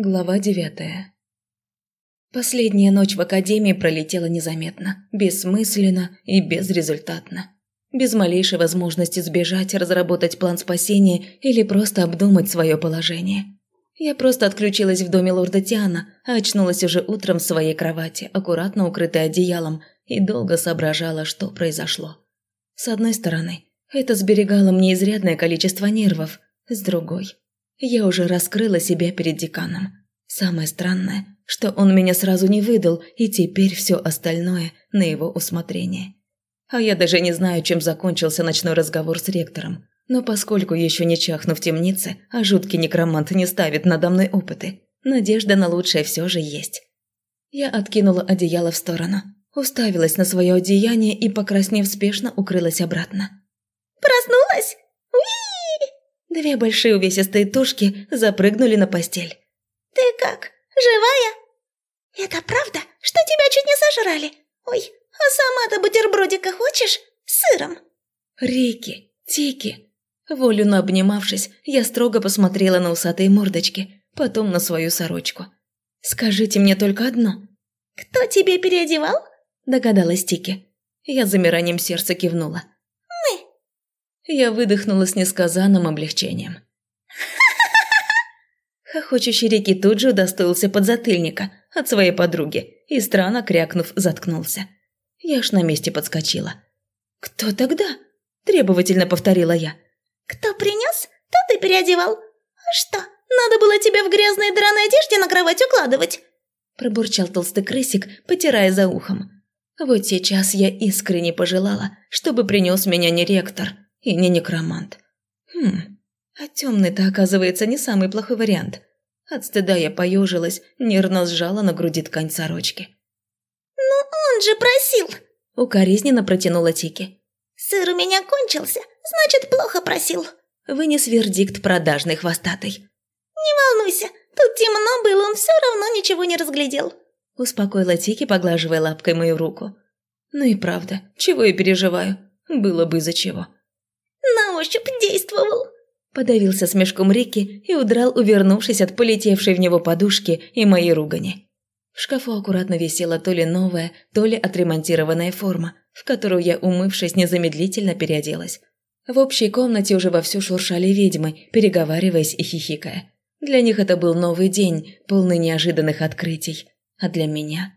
Глава девятая Последняя ночь в академии пролетела незаметно, бессмысленно и безрезультатно. Без малейшей возможности сбежать, разработать план спасения или просто обдумать свое положение. Я просто отключилась в доме лорда Тиана, а очнулась уже утром в своей кровати, аккуратно укрытой одеялом, и долго соображала, что произошло. С одной стороны, это сберегало мне изрядное количество нервов, с другой – я уже раскрыла себя перед деканом. Самое странное, что он меня сразу не выдал, и теперь все остальное на его усмотрение. А я даже не знаю, чем закончился ночной разговор с ректором. Но поскольку еще не чахну в темнице, а жуткий некромант не ставит надо мной опыты, надежда на лучшее все же есть. Я откинула одеяло в сторону, уставилась на свое одеяние и, покраснев спешно, укрылась обратно. «Проснулась? Две большие увесистые тушки запрыгнули на постель. «Ты как, живая?» «Это правда, что тебя чуть не сожрали? Ой, а сама-то бутербродика хочешь? С сыром?» «Рики, Тики». Волю обнимавшись, я строго посмотрела на усатые мордочки, потом на свою сорочку. «Скажите мне только одно». «Кто тебе переодевал?» – догадалась Тики. Я замиранием сердца кивнула. Я выдохнула с несказанным облегчением. Хохочущий Рики тут же удостоился подзатыльника от своей подруги и, странно крякнув, заткнулся. Я аж на месте подскочила. «Кто тогда?» – требовательно повторила я. «Кто принес, то ты переодевал. А что, надо было тебя в грязной драной одежде на кровать укладывать?» Пробурчал толстый крысик, потирая за ухом. Вот сейчас я искренне пожелала, чтобы принес меня не ректор – и не некромант. Хм, а темный-то, оказывается, не самый плохой вариант. От стыда я поежилась, нервно сжала на груди ткань сорочки. «Ну он же просил!» – укоризненно протянула Тики. «Сыр у меня кончился, значит, плохо просил», – вынес вердикт продажный хвостатый. «Не волнуйся, тут темно было, он все равно ничего не разглядел», – успокоила Тики, поглаживая лапкой мою руку. «Ну и правда, чего я переживаю? Было бы из-за чего». На ощупь действовал. Подавился смешком Рики и удрал, увернувшись от полетевшей в него подушки и моей ругани. В шкафу аккуратно висела то ли новая, то ли отремонтированная форма, в которую я, умывшись, незамедлительно переоделась. В общей комнате уже вовсю шуршали ведьмы, переговариваясь и хихикая. Для них это был новый день, полный неожиданных открытий. А для меня...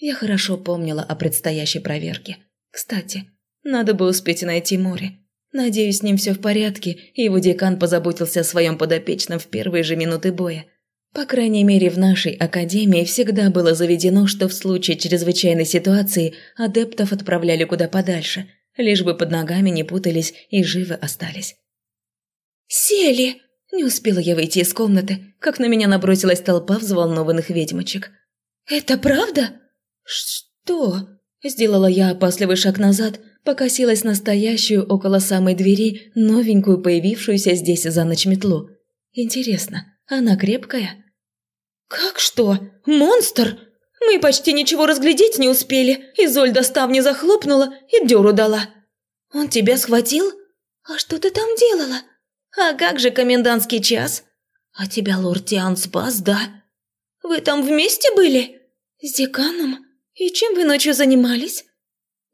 Я хорошо помнила о предстоящей проверке. Кстати, надо бы успеть найти море. Надеюсь, с ним все в порядке, и его декан позаботился о своем подопечном в первые же минуты боя. По крайней мере, в нашей академии всегда было заведено, что в случае чрезвычайной ситуации адептов отправляли куда подальше, лишь бы под ногами не путались и живы остались. «Сели!» Не успела я выйти из комнаты, как на меня набросилась толпа взволнованных ведьмочек. «Это правда?» «Что?» Сделала я опасливый шаг назад, покосилась настоящую около самой двери новенькую появившуюся здесь за ночь метлу. Интересно, она крепкая? «Как что? Монстр? Мы почти ничего разглядеть не успели. Изольда ставни захлопнула и дёру дала. Он тебя схватил? А что ты там делала? А как же комендантский час? А тебя лорд Тиан спас, да? Вы там вместе были? С деканом? И чем вы ночью занимались?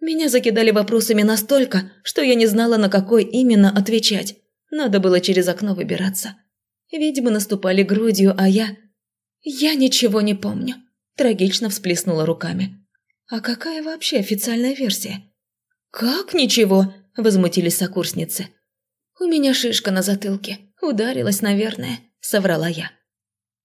Меня закидали вопросами настолько, что я не знала, на какой именно отвечать. Надо было через окно выбираться. Ведьмы наступали грудью, а я... Я ничего не помню. Трагично всплеснула руками. А какая вообще официальная версия? Как ничего? Возмутились сокурсницы. У меня шишка на затылке. Ударилась, наверное, соврала я.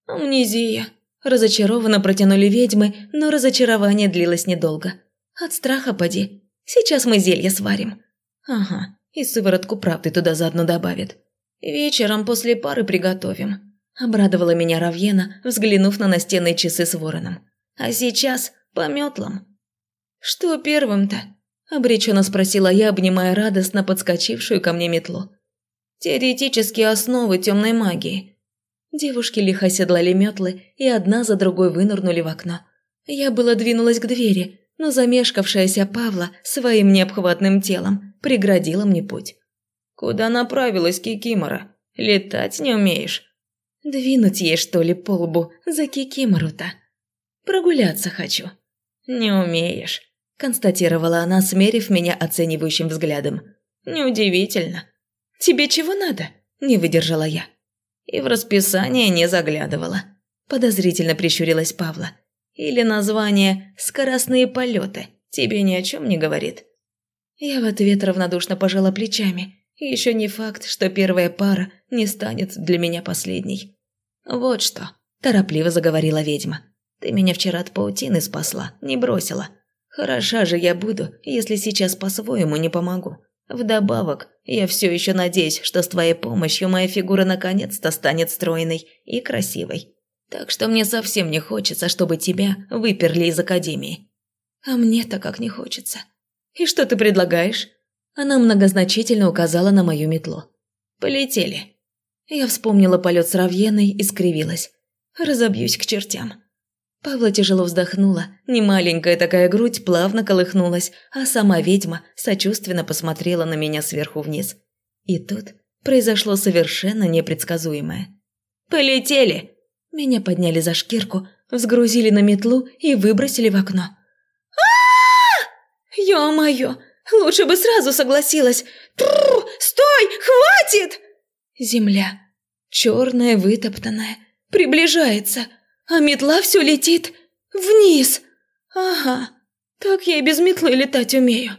Амнезия. Разочарованно протянули ведьмы, но разочарование длилось недолго. От страха поди. Сейчас мы зелье сварим. Ага, и сыворотку правды туда заодно добавит. Вечером после пары приготовим. Обрадовала меня Равьена, взглянув на настенные часы с вороном. А сейчас по метлам. Что первым-то? Обреченно спросила я, обнимая радостно подскочившую ко мне метлу. Теоретические основы темной магии. Девушки лихо седлали метлы и одна за другой вынырнули в окно. Я было двинулась к двери, но замешкавшаяся Павла своим необхватным телом преградила мне путь. «Куда направилась Кикимора? Летать не умеешь?» Двинуть ей, что ли, по лбу за кикимору-то? Прогуляться хочу. Не умеешь, констатировала она, смерив меня оценивающим взглядом. Неудивительно. Тебе чего надо? Не выдержала я. И в расписание не заглядывала. Подозрительно прищурилась Павла. Или название «Скоростные полеты» тебе ни о чем не говорит? Я в ответ равнодушно пожала плечами. Еще не факт, что первая пара не станет для меня последней. «Вот что», – торопливо заговорила ведьма. «Ты меня вчера от паутины спасла, не бросила. Хороша же я буду, если сейчас по-своему не помогу. Вдобавок, я все еще надеюсь, что с твоей помощью моя фигура наконец-то станет стройной и красивой. Так что мне совсем не хочется, чтобы тебя выперли из академии. А мне-то как не хочется. И что ты предлагаешь? Она многозначительно указала на мою метлу. Полетели. Я вспомнила полет с Равьеной и скривилась. Разобьюсь к чертям. Павла тяжело вздохнула, немаленькая такая грудь плавно колыхнулась, а сама ведьма сочувственно посмотрела на меня сверху вниз. И тут произошло совершенно непредсказуемое. «Полетели!» Меня подняли за шкирку, взгрузили на метлу и выбросили в окно. а Ё-моё! Лучше бы сразу согласилась! Тру! Стой! Хватит! Земля. Черная, вытоптанная. Приближается. А метла все летит вниз. Ага. Так я и без метлы летать умею.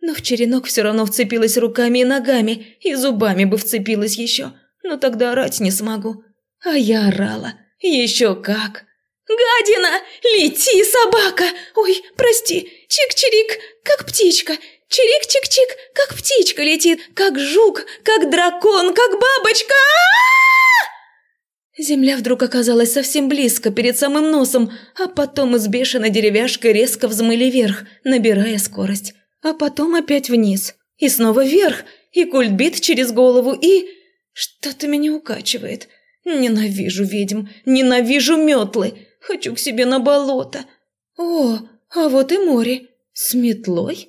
Но в черенок все равно вцепилась руками и ногами, и зубами бы вцепилась еще. Но тогда орать не смогу. А я орала. Еще как. «Гадина! Лети, собака! Ой, прости! Чик-чирик, как птичка! Чирик-чик-чик, как птичка летит! Как жук, как дракон, как бабочка!» Земля вдруг оказалась совсем близко, перед самым носом, а потом из бешеной деревяшкой резко взмыли вверх, набирая скорость. А потом опять вниз. И снова вверх, и кульбит через голову, и... Что-то меня укачивает. Ненавижу ведьм, ненавижу метлы. Хочу к себе на болото. О, а вот и море. С метлой?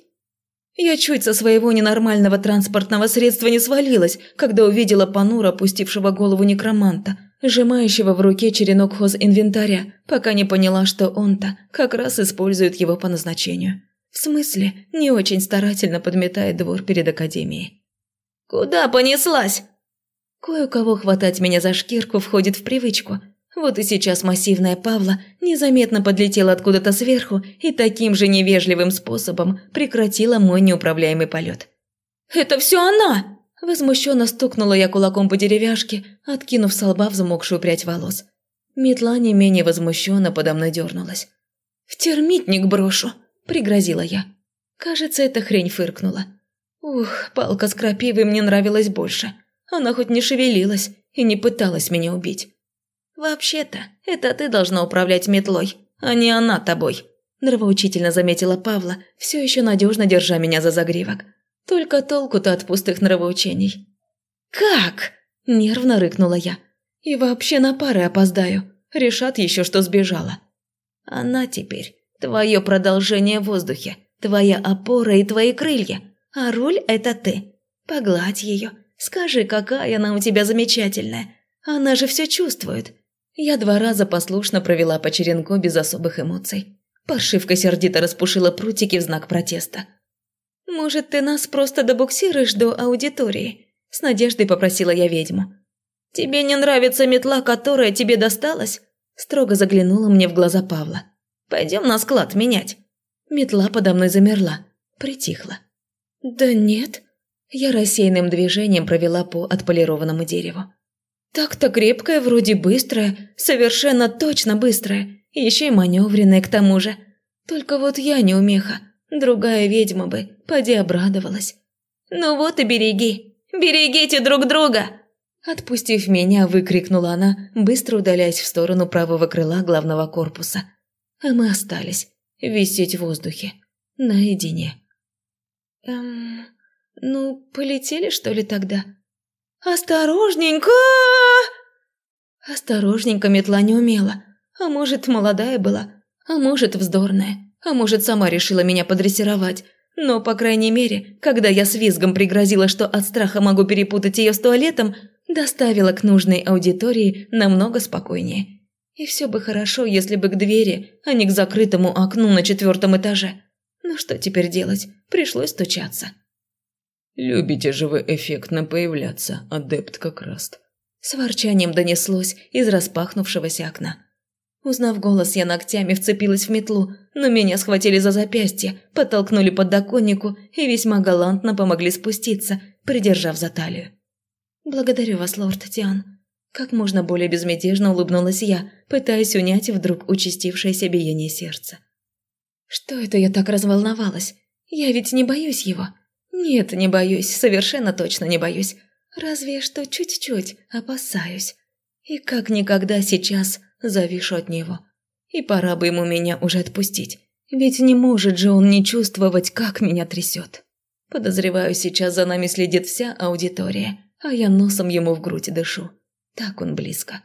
Я чуть со своего ненормального транспортного средства не свалилась, когда увидела Панура, опустившего голову некроманта, сжимающего в руке черенок хозинвентаря, пока не поняла, что он-то как раз использует его по назначению. В смысле, не очень старательно подметает двор перед академией. «Куда понеслась?» Кое-кого хватать меня за шкирку входит в привычку – вот и сейчас массивная Павла незаметно подлетела откуда-то сверху и таким же невежливым способом прекратила мой неуправляемый полет. «Это все она!» Возмущенно стукнула я кулаком по деревяшке, откинув со лба взмокшую прядь волос. Метла не менее возмущенно подо мной дернулась. «В термитник брошу!» – пригрозила я. Кажется, эта хрень фыркнула. Ух, палка с крапивой мне нравилась больше. Она хоть не шевелилась и не пыталась меня убить. «Вообще-то, это ты должна управлять метлой, а не она тобой», – нравоучительно заметила Павла, все еще надежно держа меня за загривок. «Только толку-то от пустых нравоучений». «Как?» – нервно рыкнула я. «И вообще на пары опоздаю. Решат еще, что сбежала». «Она теперь твое продолжение в воздухе, твоя опора и твои крылья, а руль – это ты. Погладь ее, скажи, какая она у тебя замечательная. Она же все чувствует, я два раза послушно провела по черенку без особых эмоций. Паршивка сердито распушила прутики в знак протеста. «Может, ты нас просто добуксируешь до аудитории?» С надеждой попросила я ведьму. «Тебе не нравится метла, которая тебе досталась?» Строго заглянула мне в глаза Павла. «Пойдем на склад менять». Метла подо мной замерла, притихла. «Да нет». Я рассеянным движением провела по отполированному дереву. Так-то крепкая, вроде быстрая, совершенно точно быстрая, еще и маневренная к тому же. Только вот я не умеха, другая ведьма бы, поди обрадовалась. «Ну вот и береги, берегите друг друга!» Отпустив меня, выкрикнула она, быстро удаляясь в сторону правого крыла главного корпуса. А мы остались, висеть в воздухе, наедине. «Эм, ну, полетели, что ли, тогда?» «Осторожненько!» Осторожненько метла не умела. А может, молодая была, а может, вздорная, а может, сама решила меня подрессировать. Но, по крайней мере, когда я с визгом пригрозила, что от страха могу перепутать ее с туалетом, доставила к нужной аудитории намного спокойнее. И все бы хорошо, если бы к двери, а не к закрытому окну на четвертом этаже. Но что теперь делать? Пришлось стучаться. «Любите же вы эффектно появляться, адепт как раст». С ворчанием донеслось из распахнувшегося окна. Узнав голос, я ногтями вцепилась в метлу, но меня схватили за запястье, подтолкнули под подоконнику и весьма галантно помогли спуститься, придержав за талию. «Благодарю вас, лорд Тиан». Как можно более безмятежно улыбнулась я, пытаясь унять вдруг участившееся биение сердца. «Что это я так разволновалась? Я ведь не боюсь его». «Нет, не боюсь, совершенно точно не боюсь. Разве что чуть-чуть опасаюсь. И как никогда сейчас завишу от него. И пора бы ему меня уже отпустить. Ведь не может же он не чувствовать, как меня трясет. Подозреваю, сейчас за нами следит вся аудитория, а я носом ему в грудь дышу. Так он близко.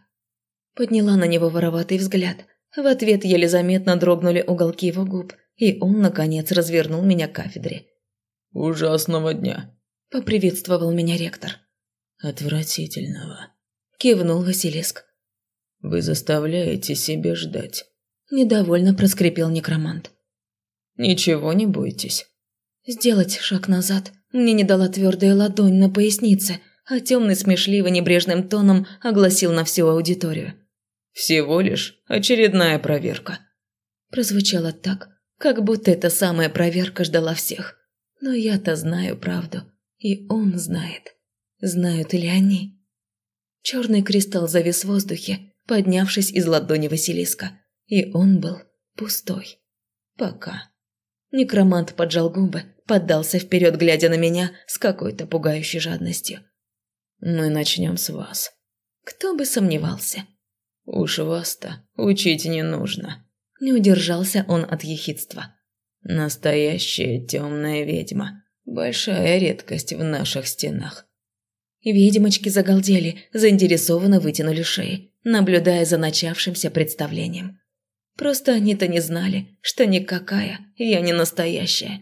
Подняла на него вороватый взгляд. В ответ еле заметно дрогнули уголки его губ, и он, наконец, развернул меня к кафедре. «Ужасного дня», – поприветствовал меня ректор. «Отвратительного», – кивнул Василиск. «Вы заставляете себя ждать», – недовольно проскрипел некромант. «Ничего не бойтесь». Сделать шаг назад мне не дала твердая ладонь на пояснице, а темный смешливо небрежным тоном огласил на всю аудиторию. «Всего лишь очередная проверка». Прозвучало так, как будто эта самая проверка ждала всех. Но я-то знаю правду, и он знает. Знают ли они? Черный кристалл завис в воздухе, поднявшись из ладони Василиска, и он был пустой. Пока. Некромант поджал губы, поддался вперед, глядя на меня с какой-то пугающей жадностью. «Мы начнем с вас». Кто бы сомневался. «Уж вас-то учить не нужно». Не удержался он от ехидства. Настоящая темная ведьма. Большая редкость в наших стенах. Ведьмочки загалдели, заинтересованно вытянули шеи, наблюдая за начавшимся представлением. Просто они-то не знали, что никакая я не настоящая.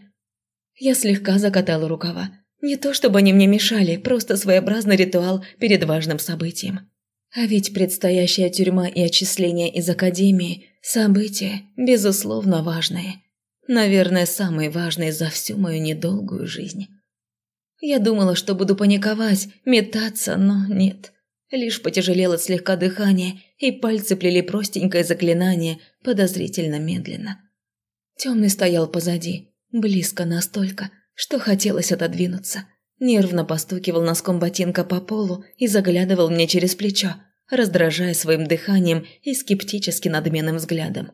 Я слегка закатала рукава. Не то чтобы они мне мешали, просто своеобразный ритуал перед важным событием. А ведь предстоящая тюрьма и отчисление из академии – события, безусловно, важные – Наверное, самый важный за всю мою недолгую жизнь. Я думала, что буду паниковать, метаться, но нет. Лишь потяжелело слегка дыхание, и пальцы плели простенькое заклинание подозрительно медленно. Темный стоял позади, близко настолько, что хотелось отодвинуться. Нервно постукивал носком ботинка по полу и заглядывал мне через плечо, раздражая своим дыханием и скептически надменным взглядом.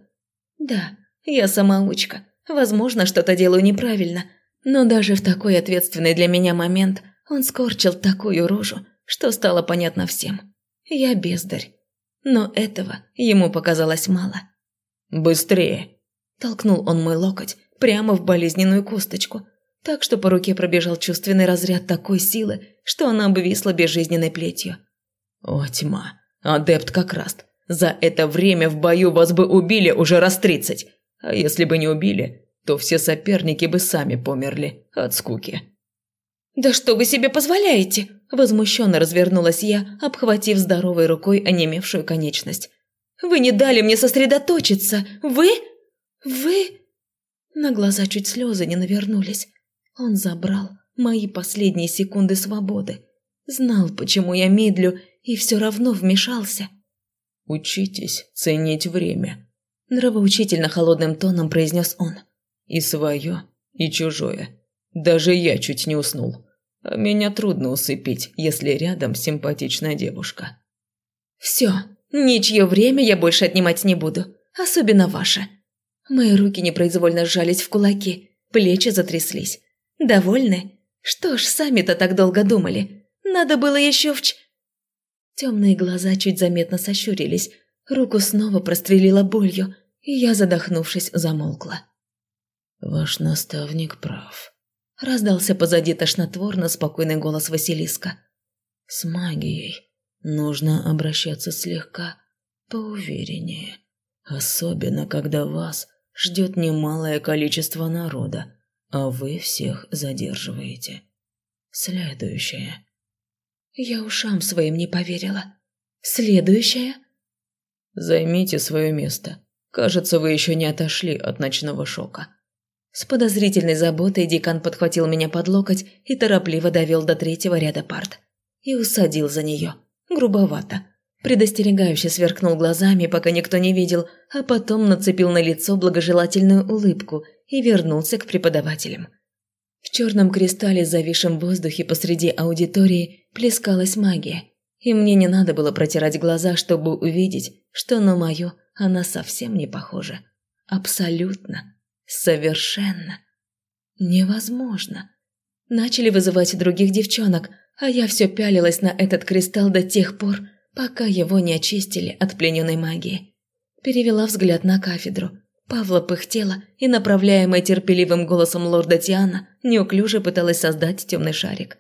Да, я самоучка, Возможно, что-то делаю неправильно, но даже в такой ответственный для меня момент он скорчил такую рожу, что стало понятно всем. Я бездарь. Но этого ему показалось мало. «Быстрее!» – толкнул он мой локоть прямо в болезненную косточку, так что по руке пробежал чувственный разряд такой силы, что она обвисла безжизненной плетью. «О, тьма! Адепт как раз! За это время в бою вас бы убили уже раз тридцать! А если бы не убили, то все соперники бы сами померли от скуки. «Да что вы себе позволяете?» – возмущенно развернулась я, обхватив здоровой рукой онемевшую конечность. «Вы не дали мне сосредоточиться! Вы? Вы?» На глаза чуть слезы не навернулись. Он забрал мои последние секунды свободы. Знал, почему я медлю, и все равно вмешался. «Учитесь ценить время», Нравоучительно холодным тоном произнес он. «И свое, и чужое. Даже я чуть не уснул. А меня трудно усыпить, если рядом симпатичная девушка». «Все, ничье время я больше отнимать не буду, особенно ваше». Мои руки непроизвольно сжались в кулаки, плечи затряслись. «Довольны? Что ж, сами-то так долго думали. Надо было еще вч...» Темные глаза чуть заметно сощурились, Руку снова прострелила болью, и я, задохнувшись, замолкла. «Ваш наставник прав», – раздался позади тошнотворно спокойный голос Василиска. «С магией нужно обращаться слегка поувереннее, особенно когда вас ждет немалое количество народа, а вы всех задерживаете. Следующее». Я ушам своим не поверила. Следующая? Займите свое место. Кажется, вы еще не отошли от ночного шока. С подозрительной заботой декан подхватил меня под локоть и торопливо довел до третьего ряда парт. И усадил за нее. Грубовато. Предостерегающе сверкнул глазами, пока никто не видел, а потом нацепил на лицо благожелательную улыбку и вернулся к преподавателям. В черном кристалле, зависшем в воздухе посреди аудитории, плескалась магия, и мне не надо было протирать глаза, чтобы увидеть, что на мою она совсем не похожа. Абсолютно. Совершенно. Невозможно. Начали вызывать других девчонок, а я все пялилась на этот кристалл до тех пор, пока его не очистили от плененной магии. Перевела взгляд на кафедру – Павла пыхтела и, направляемая терпеливым голосом лорда Тиана, неуклюже пыталась создать темный шарик.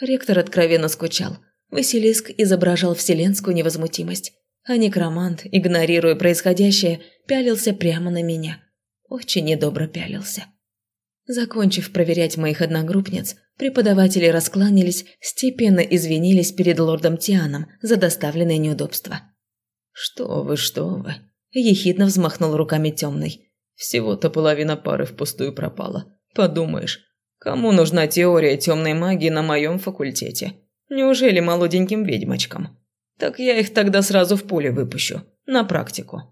Ректор откровенно скучал. Василиск изображал вселенскую невозмутимость, а некромант, игнорируя происходящее, пялился прямо на меня. Очень недобро пялился. Закончив проверять моих одногруппниц, преподаватели раскланялись, степенно извинились перед лордом Тианом за доставленное неудобство. «Что вы, что вы!» Ехидно взмахнул руками темный. Всего-то половина пары впустую пропала. Подумаешь, кому нужна теория темной магии на моем факультете? Неужели молоденьким ведьмочкам? Так я их тогда сразу в поле выпущу, на практику.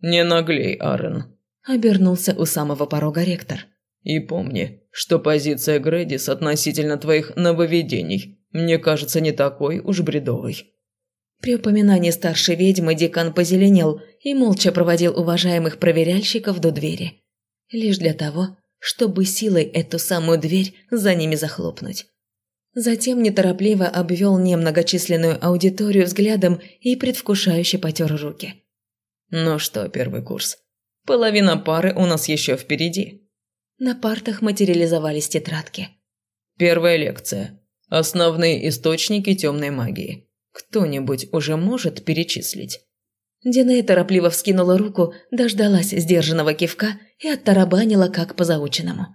Не наглей, Арен. Обернулся у самого порога ректор. И помни, что позиция Грэдис относительно твоих нововведений мне кажется не такой уж бредовой. При упоминании старшей ведьмы декан позеленел и молча проводил уважаемых проверяльщиков до двери. Лишь для того, чтобы силой эту самую дверь за ними захлопнуть. Затем неторопливо обвел немногочисленную аудиторию взглядом и предвкушающе потер руки. «Ну что, первый курс, половина пары у нас еще впереди». На партах материализовались тетрадки. Первая лекция. Основные источники темной магии. Кто-нибудь уже может перечислить?» Динея торопливо вскинула руку, дождалась сдержанного кивка и оттарабанила как по заученному.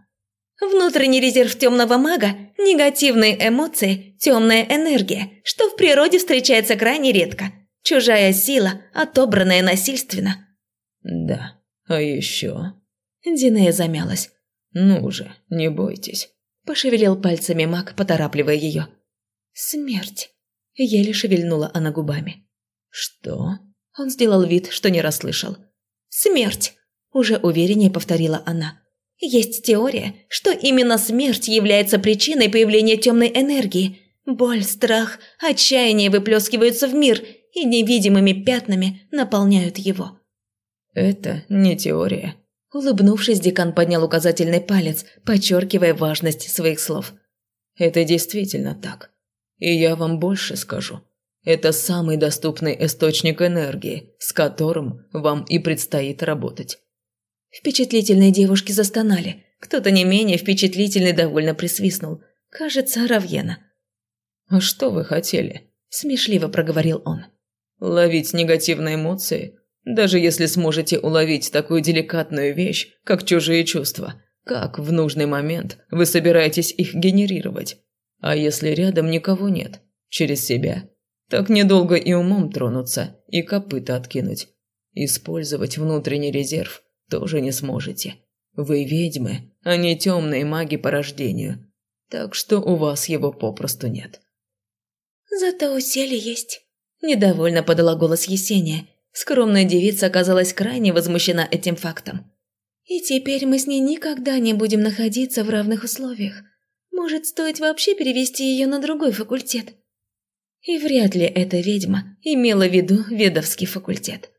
«Внутренний резерв темного мага – негативные эмоции, темная энергия, что в природе встречается крайне редко. Чужая сила, отобранная насильственно». «Да, а еще...» Динея замялась. «Ну же, не бойтесь», – пошевелил пальцами маг, поторапливая ее. «Смерть». Еле шевельнула она губами. «Что?» Он сделал вид, что не расслышал. «Смерть!» – уже увереннее повторила она. «Есть теория, что именно смерть является причиной появления темной энергии. Боль, страх, отчаяние выплескиваются в мир и невидимыми пятнами наполняют его». «Это не теория». Улыбнувшись, декан поднял указательный палец, подчеркивая важность своих слов. «Это действительно так. И я вам больше скажу. Это самый доступный источник энергии, с которым вам и предстоит работать. Впечатлительные девушки застонали. Кто-то не менее впечатлительный довольно присвистнул. Кажется, Равьена. «А что вы хотели?» – смешливо проговорил он. «Ловить негативные эмоции? Даже если сможете уловить такую деликатную вещь, как чужие чувства, как в нужный момент вы собираетесь их генерировать? А если рядом никого нет? Через себя? Так недолго и умом тронуться, и копыта откинуть. Использовать внутренний резерв тоже не сможете. Вы ведьмы, а не темные маги по рождению. Так что у вас его попросту нет. «Зато у Сели есть», – недовольно подала голос Есения. Скромная девица оказалась крайне возмущена этим фактом. «И теперь мы с ней никогда не будем находиться в равных условиях. Может, стоит вообще перевести ее на другой факультет? И вряд ли эта ведьма имела в виду ведовский факультет.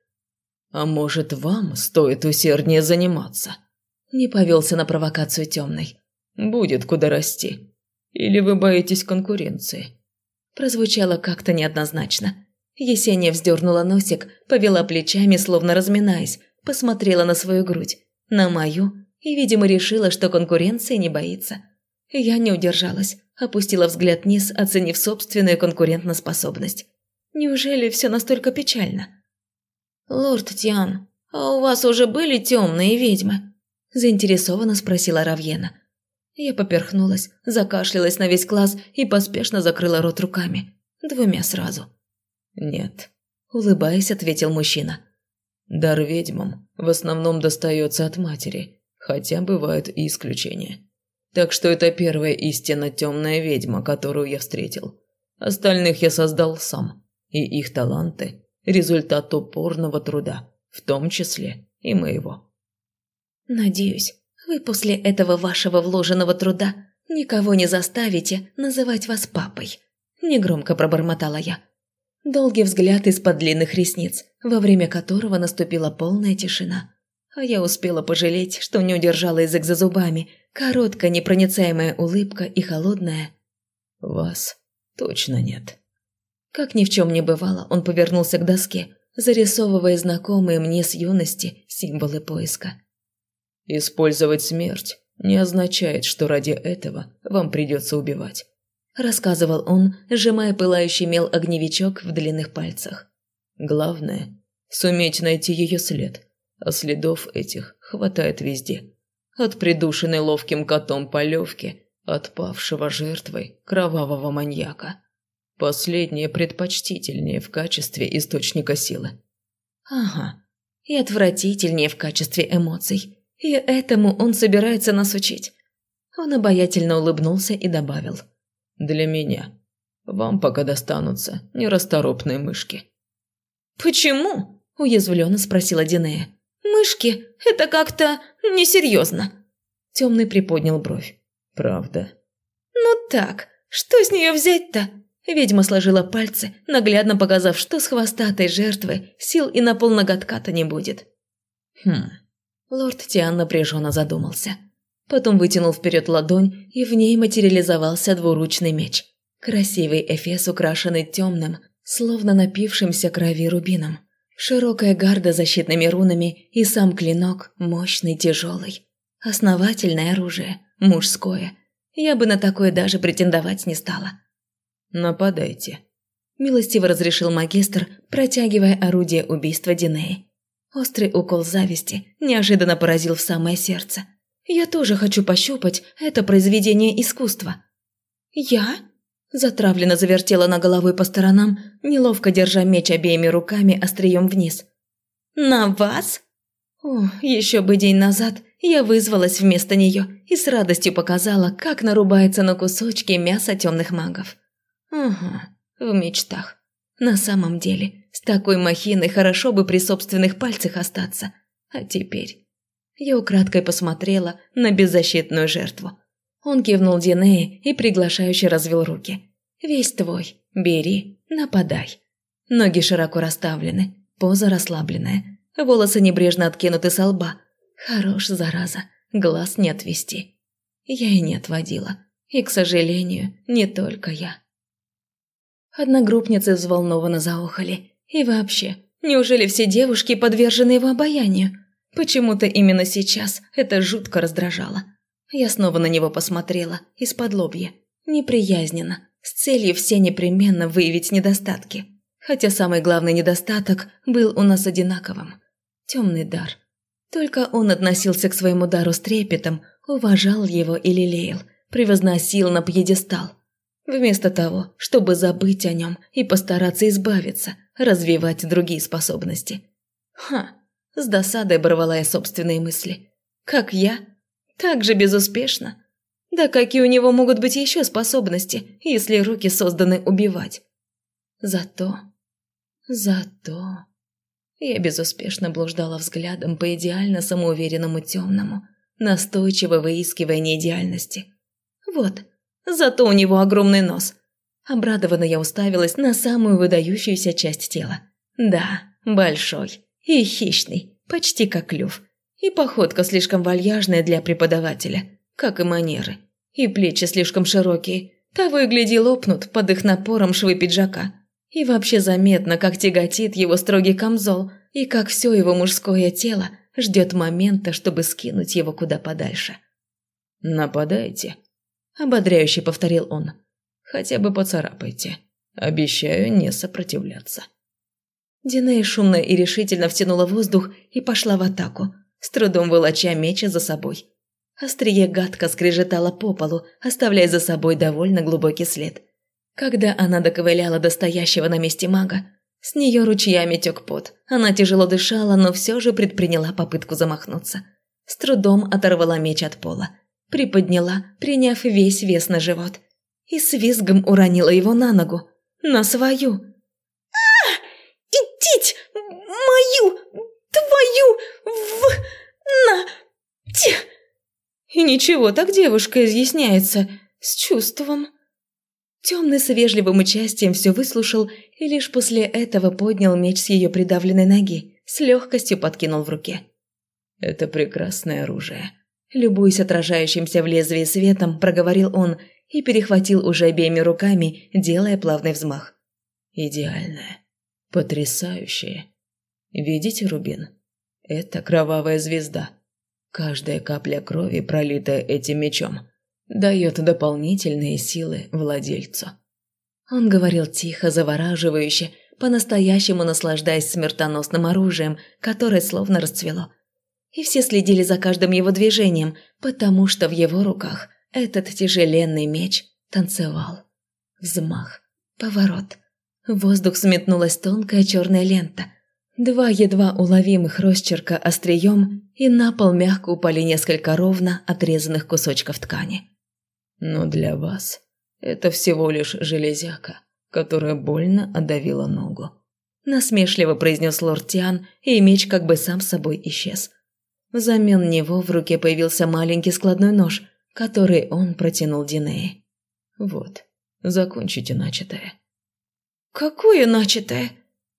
«А может, вам стоит усерднее заниматься?» Не повелся на провокацию темной. «Будет куда расти. Или вы боитесь конкуренции?» Прозвучало как-то неоднозначно. Есения вздернула носик, повела плечами, словно разминаясь, посмотрела на свою грудь, на мою, и, видимо, решила, что конкуренции не боится. Я не удержалась, опустила взгляд вниз, оценив собственную конкурентоспособность. Неужели все настолько печально? «Лорд Тиан, а у вас уже были темные ведьмы?» заинтересованно спросила Равьена. Я поперхнулась, закашлялась на весь класс и поспешно закрыла рот руками. Двумя сразу. «Нет», – улыбаясь, ответил мужчина. «Дар ведьмам в основном достается от матери, хотя бывают и исключения. Так что это первая истинно темная ведьма, которую я встретил. Остальных я создал сам, и их таланты – результат упорного труда, в том числе и моего». «Надеюсь, вы после этого вашего вложенного труда никого не заставите называть вас папой», – негромко пробормотала я. Долгий взгляд из-под длинных ресниц, во время которого наступила полная тишина. А я успела пожалеть, что не удержала язык за зубами. Короткая непроницаемая улыбка и холодная. «Вас точно нет». Как ни в чем не бывало, он повернулся к доске, зарисовывая знакомые мне с юности символы поиска. Использовать смерть не означает, что ради этого вам придется убивать. Рассказывал он, сжимая пылающий мел огневичок в длинных пальцах. Главное – суметь найти ее след, а следов этих хватает везде. От придушенной ловким котом полевки, от павшего жертвой кровавого маньяка. Последнее предпочтительнее в качестве источника силы. Ага, и отвратительнее в качестве эмоций. И этому он собирается нас учить. Он обаятельно улыбнулся и добавил. «Для меня. Вам пока достанутся нерасторопные мышки». «Почему?» – уязвленно спросила Динея. «Мышки – это как-то несерьезно». Темный приподнял бровь. «Правда?» «Ну так, что с нее взять-то?» Ведьма сложила пальцы, наглядно показав, что с хвостатой жертвы сил и на пол ноготка-то не будет. «Хм, Лорд Тиан напряженно задумался. Потом вытянул вперед ладонь, и в ней материализовался двуручный меч. Красивый эфес, украшенный темным, словно напившимся крови рубином. Широкая гарда защитными рунами и сам клинок мощный, тяжелый. Основательное оружие, мужское. Я бы на такое даже претендовать не стала. «Нападайте», – милостиво разрешил магистр, протягивая орудие убийства Динеи. Острый укол зависти неожиданно поразил в самое сердце. Я тоже хочу пощупать это произведение искусства. Я? Затравленно завертела на головой по сторонам, неловко держа меч обеими руками острием вниз. «На вас?» О, еще бы день назад я вызвалась вместо нее и с радостью показала, как нарубается на кусочки мясо темных магов. Ага, в мечтах. На самом деле, с такой махиной хорошо бы при собственных пальцах остаться. А теперь... Я украдкой посмотрела на беззащитную жертву. Он кивнул Динее и приглашающе развел руки. «Весь твой. Бери, нападай». Ноги широко расставлены, поза расслабленная, волосы небрежно откинуты со лба. Хорош, зараза, глаз не отвести. Я и не отводила. И, к сожалению, не только я. Одногруппницы взволнованно заохали. И вообще, неужели все девушки подвержены его обаянию? Почему-то именно сейчас это жутко раздражало. Я снова на него посмотрела, из-под лобья. Неприязненно, с целью все непременно выявить недостатки. Хотя самый главный недостаток был у нас одинаковым. Темный дар. Только он относился к своему дару с трепетом, уважал его и лелеял, превозносил на пьедестал. Вместо того, чтобы забыть о нем и постараться избавиться, развивать другие способности. Ха, с досадой оборвала я собственные мысли. Как я? Так же безуспешно. Да какие у него могут быть еще способности, если руки созданы убивать? Зато... Зато... Я безуспешно блуждала взглядом по идеально самоуверенному темному, настойчиво выискивая неидеальности. Вот, Зато у него огромный нос. Обрадованно я уставилась на самую выдающуюся часть тела. Да, большой и хищный, почти как клюв. И походка слишком вальяжная для преподавателя, как и манеры. И плечи слишком широкие, того и гляди лопнут под их напором швы пиджака. И вообще заметно, как тяготит его строгий камзол, и как все его мужское тело ждет момента, чтобы скинуть его куда подальше. «Нападайте», ободряюще повторил он. Хотя бы поцарапайте. Обещаю не сопротивляться. Динея шумно и решительно втянула воздух и пошла в атаку, с трудом волоча меча за собой. Острие гадко скрежетало по полу, оставляя за собой довольно глубокий след. Когда она доковыляла до стоящего на месте мага, с нее ручьями тек пот. Она тяжело дышала, но все же предприняла попытку замахнуться. С трудом оторвала меч от пола. Приподняла, приняв весь вес на живот. И с визгом уронила его на ногу. На свою. а Идите! Мою! Твою! В... На... Те... И ничего, так девушка изъясняется. С чувством. Темный с вежливым участием все выслушал и лишь после этого поднял меч с ее придавленной ноги, с легкостью подкинул в руке. «Это прекрасное оружие», – любуясь отражающимся в лезвии светом, проговорил он и перехватил уже обеими руками, делая плавный взмах. «Идеальное. Потрясающее. Видите рубин? Это кровавая звезда. Каждая капля крови, пролитая этим мечом, дает дополнительные силы владельцу. Он говорил тихо, завораживающе, по-настоящему наслаждаясь смертоносным оружием, которое словно расцвело. И все следили за каждым его движением, потому что в его руках этот тяжеленный меч танцевал. Взмах, поворот. В воздух сметнулась тонкая черная лента. Два едва уловимых росчерка острием, и на пол мягко упали несколько ровно отрезанных кусочков ткани. Но для вас это всего лишь железяка, которая больно отдавила ногу. Насмешливо произнес лорд Тиан, и меч как бы сам собой исчез. Взамен него в руке появился маленький складной нож, который он протянул Динее. «Вот, закончите начатое». «Какое начатое?»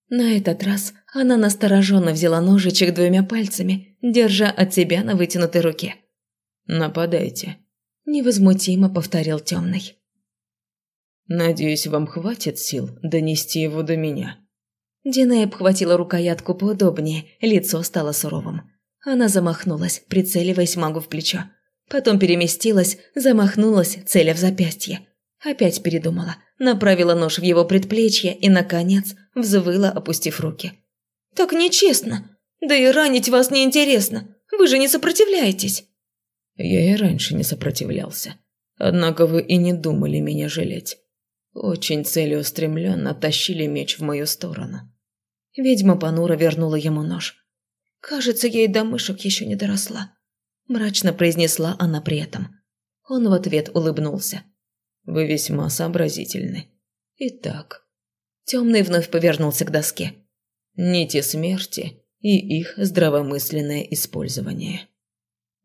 На этот раз она настороженно взяла ножичек двумя пальцами, держа от себя на вытянутой руке. «Нападайте», невозмутимо повторил темный. «Надеюсь, вам хватит сил донести его до меня». Дина обхватила рукоятку поудобнее, лицо стало суровым. Она замахнулась, прицеливаясь магу в плечо. Потом переместилась, замахнулась, целя в запястье. Опять передумала, направила нож в его предплечье и, наконец, взвыла, опустив руки. «Так нечестно! Да и ранить вас неинтересно! Вы же не сопротивляетесь!» Я и раньше не сопротивлялся. Однако вы и не думали меня жалеть. Очень целеустремленно тащили меч в мою сторону. Ведьма понуро вернула ему нож. «Кажется, я и до мышек еще не доросла», – мрачно произнесла она при этом. Он в ответ улыбнулся. «Вы весьма сообразительны. Итак...» Темный вновь повернулся к доске. «Нити смерти и их здравомысленное использование».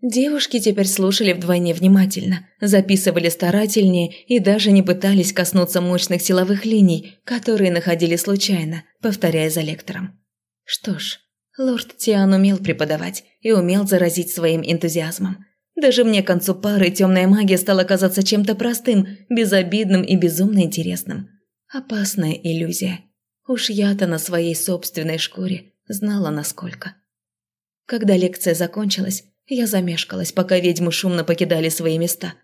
Девушки теперь слушали вдвойне внимательно, записывали старательнее и даже не пытались коснуться мощных силовых линий, которые находили случайно, повторяя за лектором. Что ж, лорд Тиан умел преподавать и умел заразить своим энтузиазмом. Даже мне к концу пары темная магия стала казаться чем-то простым, безобидным и безумно интересным. Опасная иллюзия. Уж я-то на своей собственной шкуре знала насколько. Когда лекция закончилась, я замешкалась, пока ведьмы шумно покидали свои места.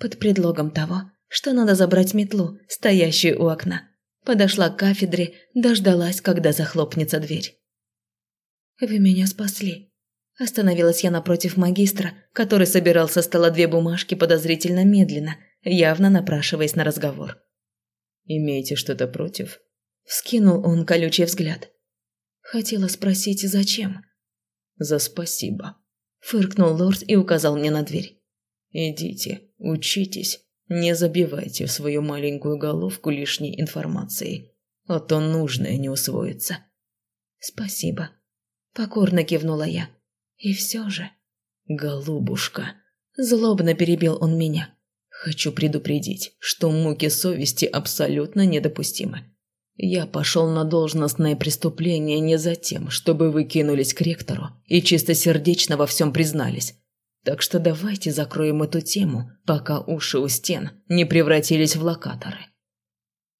Под предлогом того, что надо забрать метлу, стоящую у окна. Подошла к кафедре, дождалась, когда захлопнется дверь. «Вы меня спасли». Остановилась я напротив магистра, который собирал со стола две бумажки подозрительно медленно, явно напрашиваясь на разговор. «Имеете что-то против?» Вскинул он колючий взгляд. Хотела спросить, зачем? «За спасибо», Фыркнул лорд и указал мне на дверь. «Идите, учитесь, не забивайте в свою маленькую головку лишней информацией, а то нужное не усвоится». «Спасибо», – покорно кивнула я. «И все же...» «Голубушка», – злобно перебил он меня. «Хочу предупредить, что муки совести абсолютно недопустимы. Я пошел на должностное преступление не за тем, чтобы вы кинулись к ректору и чистосердечно во всем признались. Так что давайте закроем эту тему, пока уши у стен не превратились в локаторы.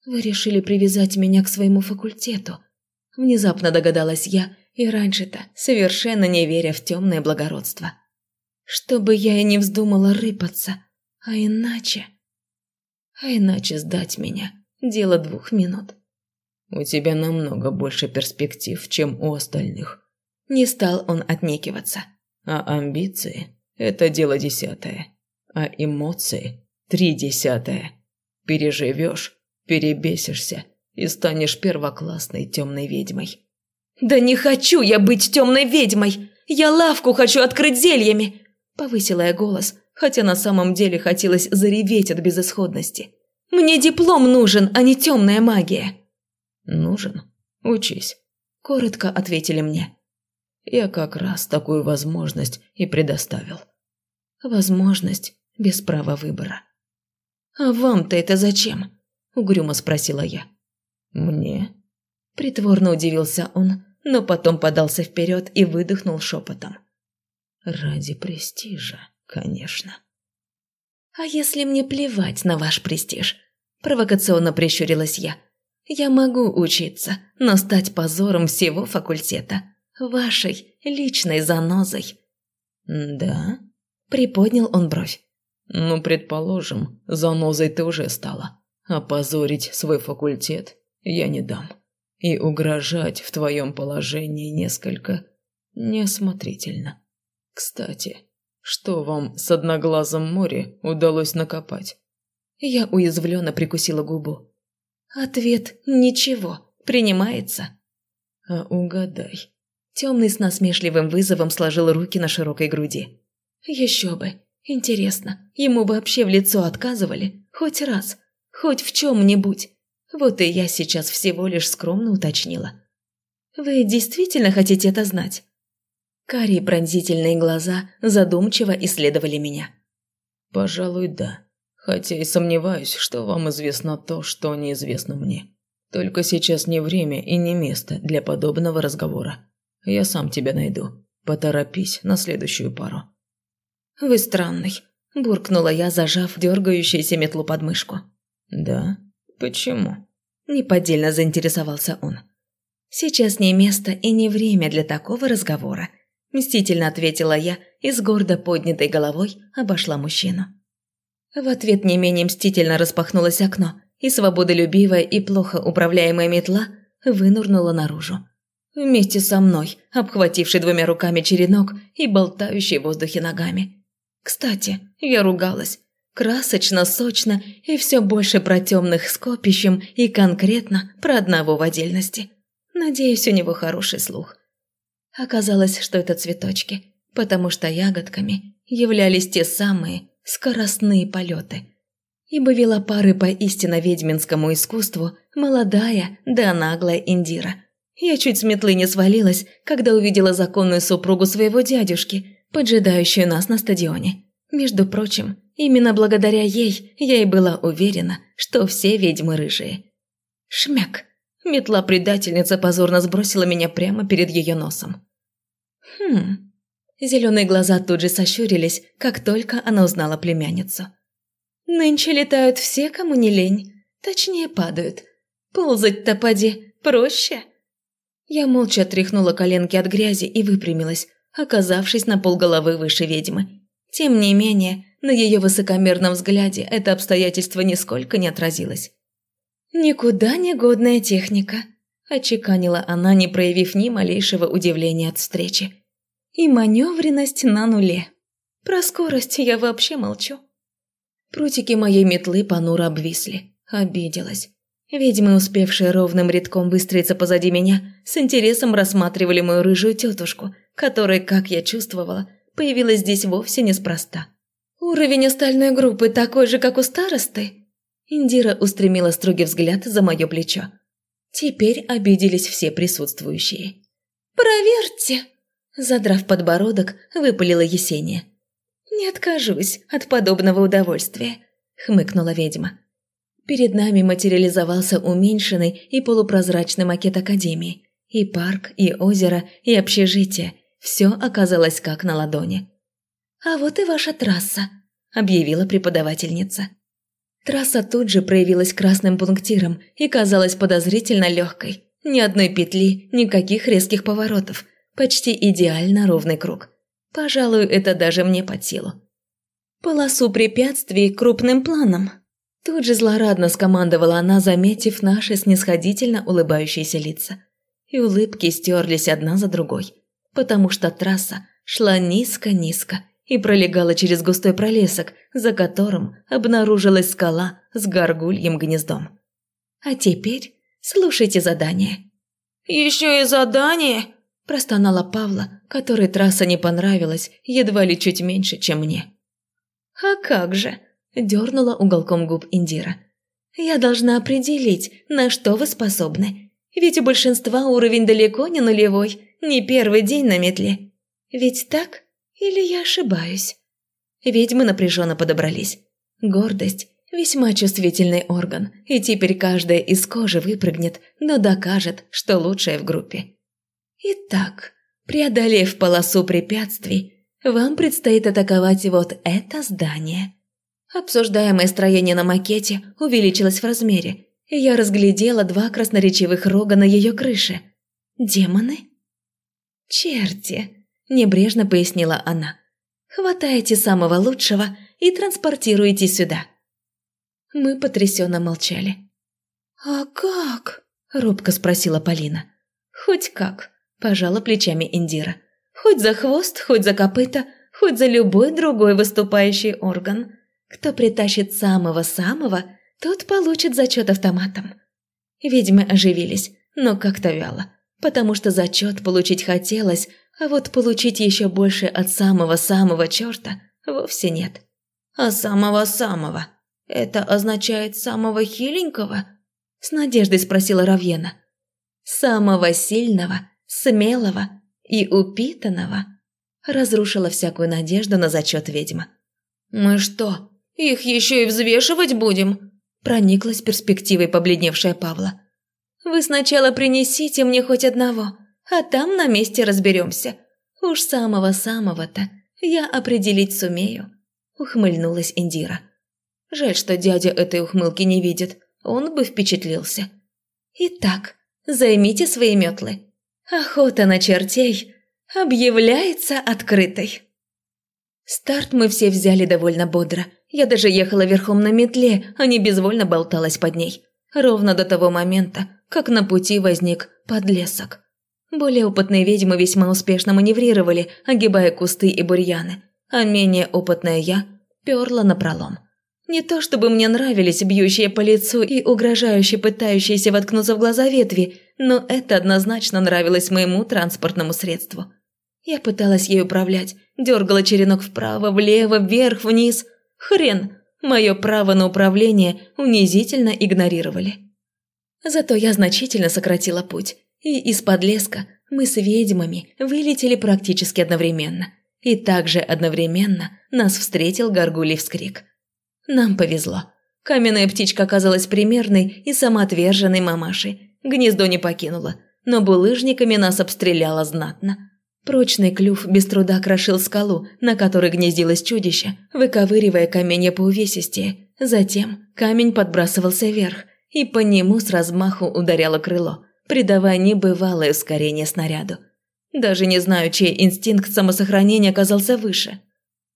Вы решили привязать меня к своему факультету. Внезапно догадалась я, и раньше-то совершенно не веря в темное благородство. Чтобы я и не вздумала рыпаться, а иначе... А иначе сдать меня – дело двух минут. У тебя намного больше перспектив, чем у остальных. Не стал он отнекиваться. А амбиции – это дело десятое, а эмоции – три десятое. Переживешь, перебесишься и станешь первоклассной темной ведьмой. «Да не хочу я быть темной ведьмой! Я лавку хочу открыть зельями!» Повысила я голос, хотя на самом деле хотелось зареветь от безысходности. «Мне диплом нужен, а не темная магия!» «Нужен? Учись», – коротко ответили мне. Я как раз такую возможность и предоставил. Возможность без права выбора. «А вам-то это зачем?» – угрюмо спросила я. «Мне?» Притворно удивился он, но потом подался вперед и выдохнул шепотом. «Ради престижа, конечно». «А если мне плевать на ваш престиж?» – провокационно прищурилась я. «Я могу учиться, но стать позором всего факультета. Вашей личной занозой». «Да?» – приподнял он бровь. «Ну, предположим, занозой ты уже стала. Опозорить свой факультет я не дам» и угрожать в твоем положении несколько неосмотрительно. Кстати, что вам с одноглазом море удалось накопать? Я уязвленно прикусила губу. Ответ «ничего» принимается. А угадай. Темный с насмешливым вызовом сложил руки на широкой груди. Еще бы. Интересно, ему вообще в лицо отказывали? Хоть раз. Хоть в чем-нибудь. Вот и я сейчас всего лишь скромно уточнила. «Вы действительно хотите это знать?» Карие пронзительные глаза задумчиво исследовали меня. «Пожалуй, да. Хотя и сомневаюсь, что вам известно то, что неизвестно мне. Только сейчас не время и не место для подобного разговора. Я сам тебя найду. Поторопись на следующую пару». «Вы странный», – буркнула я, зажав дергающуюся метлу под мышку. «Да? Почему?» Неподдельно заинтересовался он. «Сейчас не место и не время для такого разговора», мстительно ответила я и с гордо поднятой головой обошла мужчину. В ответ не менее мстительно распахнулось окно, и свободолюбивая и плохо управляемая метла вынурнула наружу. Вместе со мной, обхвативший двумя руками черенок и болтающий в воздухе ногами. Кстати, я ругалась, Красочно, сочно и все больше про темных скопищем и конкретно про одного в отдельности. Надеюсь, у него хороший слух. Оказалось, что это цветочки, потому что ягодками являлись те самые скоростные полеты. Ибо вела пары по истинно ведьминскому искусству молодая да наглая Индира. Я чуть с метлы не свалилась, когда увидела законную супругу своего дядюшки, поджидающую нас на стадионе. Между прочим, Именно благодаря ей я и была уверена, что все ведьмы рыжие. Шмяк. Метла-предательница позорно сбросила меня прямо перед ее носом. Хм. Зеленые глаза тут же сощурились, как только она узнала племянницу. Нынче летают все, кому не лень. Точнее, падают. Ползать-то поди проще. Я молча отряхнула коленки от грязи и выпрямилась, оказавшись на полголовы выше ведьмы. Тем не менее, на ее высокомерном взгляде это обстоятельство нисколько не отразилось. «Никуда не годная техника», – очеканила она, не проявив ни малейшего удивления от встречи. «И маневренность на нуле. Про скорость я вообще молчу». Прутики моей метлы понуро обвисли. Обиделась. Ведьмы, успевшие ровным рядком выстроиться позади меня, с интересом рассматривали мою рыжую тетушку, которая, как я чувствовала, появилась здесь вовсе неспроста. «Уровень остальной группы такой же, как у старосты?» Индира устремила строгий взгляд за мое плечо. Теперь обиделись все присутствующие. «Проверьте!» Задрав подбородок, выпалила Есения. «Не откажусь от подобного удовольствия», — хмыкнула ведьма. Перед нами материализовался уменьшенный и полупрозрачный макет Академии. И парк, и озеро, и общежитие. Все оказалось как на ладони. «А вот и ваша трасса», – объявила преподавательница. Трасса тут же проявилась красным пунктиром и казалась подозрительно легкой. Ни одной петли, никаких резких поворотов. Почти идеально ровный круг. Пожалуй, это даже мне под силу. «Полосу препятствий крупным планом», – тут же злорадно скомандовала она, заметив наши снисходительно улыбающиеся лица. И улыбки стерлись одна за другой, потому что трасса шла низко-низко и пролегала через густой пролесок, за которым обнаружилась скала с горгульем гнездом. А теперь слушайте задание. «Еще и задание?» – простонала Павла, которой трасса не понравилась едва ли чуть меньше, чем мне. «А как же?» – дернула уголком губ Индира. «Я должна определить, на что вы способны. Ведь у большинства уровень далеко не нулевой, не первый день на метле. Ведь так? Или я ошибаюсь?» Ведьмы напряженно подобрались. Гордость – весьма чувствительный орган, и теперь каждая из кожи выпрыгнет, но докажет, что лучшая в группе. Итак, преодолев полосу препятствий, вам предстоит атаковать вот это здание. Обсуждаемое строение на макете увеличилось в размере, и я разглядела два красноречивых рога на ее крыше. Демоны? Черти, небрежно пояснила она. Хватаете самого лучшего и транспортируете сюда. Мы потрясенно молчали. «А как?» – робко спросила Полина. «Хоть как», Пожала плечами Индира. Хоть за хвост, хоть за копыта, хоть за любой другой выступающий орган. Кто притащит самого-самого, тот получит зачет автоматом. Ведьмы оживились, но как-то вяло, потому что зачет получить хотелось, а вот получить еще больше от самого-самого черта вовсе нет. А самого-самого? Это означает самого хиленького? С надеждой спросила Равьена. Самого сильного – смелого и упитанного, разрушила всякую надежду на зачет ведьма. «Мы что, их еще и взвешивать будем?» прониклась перспективой побледневшая Павла. «Вы сначала принесите мне хоть одного, а там на месте разберемся. Уж самого-самого-то я определить сумею», ухмыльнулась Индира. Жаль, что дядя этой ухмылки не видит, он бы впечатлился. «Итак, займите свои метлы. Охота на чертей объявляется открытой. Старт мы все взяли довольно бодро. Я даже ехала верхом на метле, а не безвольно болталась под ней. Ровно до того момента, как на пути возник подлесок. Более опытные ведьмы весьма успешно маневрировали, огибая кусты и бурьяны, а менее опытная я перла напролом. Не то чтобы мне нравились бьющие по лицу и угрожающие пытающиеся воткнуться в глаза ветви, но это однозначно нравилось моему транспортному средству. Я пыталась ей управлять, дергала черенок вправо, влево, вверх, вниз. Хрен, мое право на управление унизительно игнорировали. Зато я значительно сократила путь, и из-под леска мы с ведьмами вылетели практически одновременно. И также одновременно нас встретил горгулий вскрик – нам повезло. Каменная птичка оказалась примерной и самоотверженной мамашей. Гнездо не покинула, но булыжниками нас обстреляла знатно. Прочный клюв без труда крошил скалу, на которой гнездилось чудище, выковыривая каменья по увесистее. Затем камень подбрасывался вверх, и по нему с размаху ударяло крыло, придавая небывалое ускорение снаряду. Даже не знаю, чей инстинкт самосохранения оказался выше –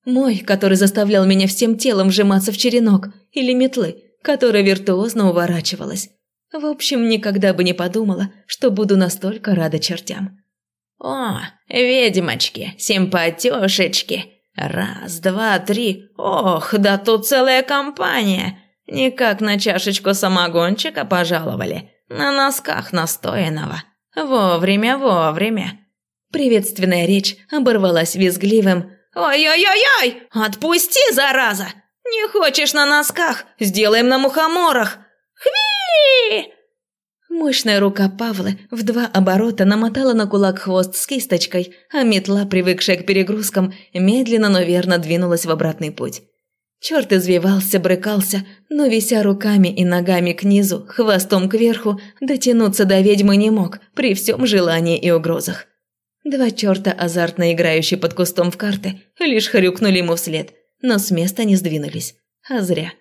мой, который заставлял меня всем телом вжиматься в черенок, или метлы, которая виртуозно уворачивалась. В общем, никогда бы не подумала, что буду настолько рада чертям. «О, ведьмочки, симпатюшечки! Раз, два, три. Ох, да тут целая компания! Никак на чашечку самогончика пожаловали, на носках настоянного. Вовремя, вовремя!» Приветственная речь оборвалась визгливым «Ой-ой-ой-ой! Отпусти, зараза! Не хочешь на носках? Сделаем на мухоморах! Хви!» Мощная рука Павлы в два оборота намотала на кулак хвост с кисточкой, а метла, привыкшая к перегрузкам, медленно, но верно двинулась в обратный путь. Черт извивался, брыкался, но, вися руками и ногами к низу, хвостом кверху, дотянуться до ведьмы не мог при всем желании и угрозах. Два черта, азартно играющие под кустом в карты, лишь хрюкнули ему вслед, но с места не сдвинулись. А зря.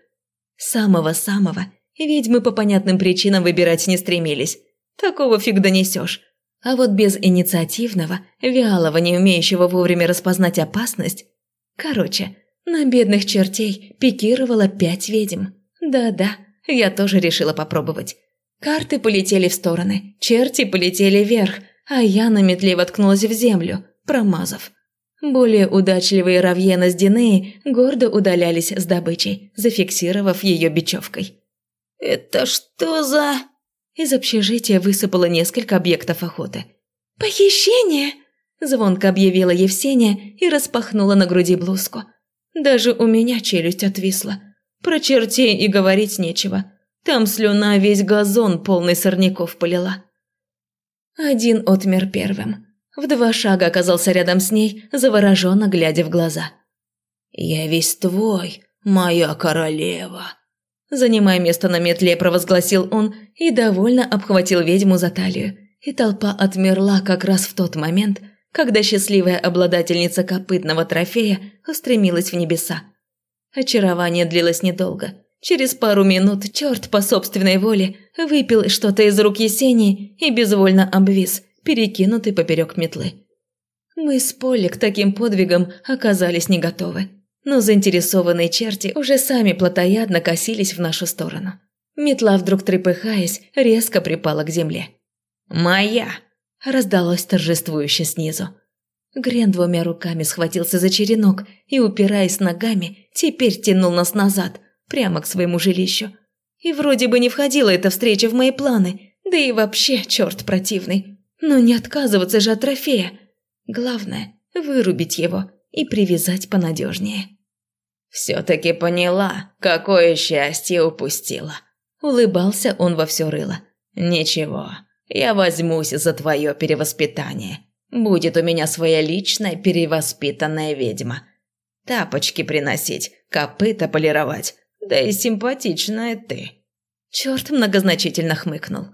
Самого-самого ведьмы по понятным причинам выбирать не стремились. Такого фиг донесешь. А вот без инициативного, вялого, не умеющего вовремя распознать опасность... Короче, на бедных чертей пикировало пять ведьм. Да-да, я тоже решила попробовать. Карты полетели в стороны, черти полетели вверх – а я на метле воткнулась в землю, промазав. Более удачливые Равьена с Динеи гордо удалялись с добычей, зафиксировав ее бечевкой. «Это что за...» Из общежития высыпало несколько объектов охоты. «Похищение!» – звонко объявила Евсения и распахнула на груди блузку. Даже у меня челюсть отвисла. Про чертей и говорить нечего. Там слюна весь газон полный сорняков полила. Один отмер первым. В два шага оказался рядом с ней, завороженно глядя в глаза. «Я весь твой, моя королева», Занимая место на метле, провозгласил он и довольно обхватил ведьму за талию. И толпа отмерла как раз в тот момент, когда счастливая обладательница копытного трофея устремилась в небеса. Очарование длилось недолго. Через пару минут черт по собственной воле выпил что-то из рук Есении и безвольно обвис, перекинутый поперек метлы. Мы с Полли к таким подвигам оказались не готовы но заинтересованные черти уже сами плотоядно косились в нашу сторону. Метла, вдруг трепыхаясь, резко припала к земле. «Моя!» – раздалось торжествующе снизу. Грен двумя руками схватился за черенок и, упираясь ногами, теперь тянул нас назад, прямо к своему жилищу. И вроде бы не входила эта встреча в мои планы, да и вообще черт противный. Но не отказываться же от трофея. Главное – вырубить его и привязать понадежнее. «Все-таки поняла, какое счастье упустила!» Улыбался он во все рыло. «Ничего, я возьмусь за твое перевоспитание. Будет у меня своя личная перевоспитанная ведьма. Тапочки приносить, копыта полировать, да и симпатичная ты». Черт многозначительно хмыкнул.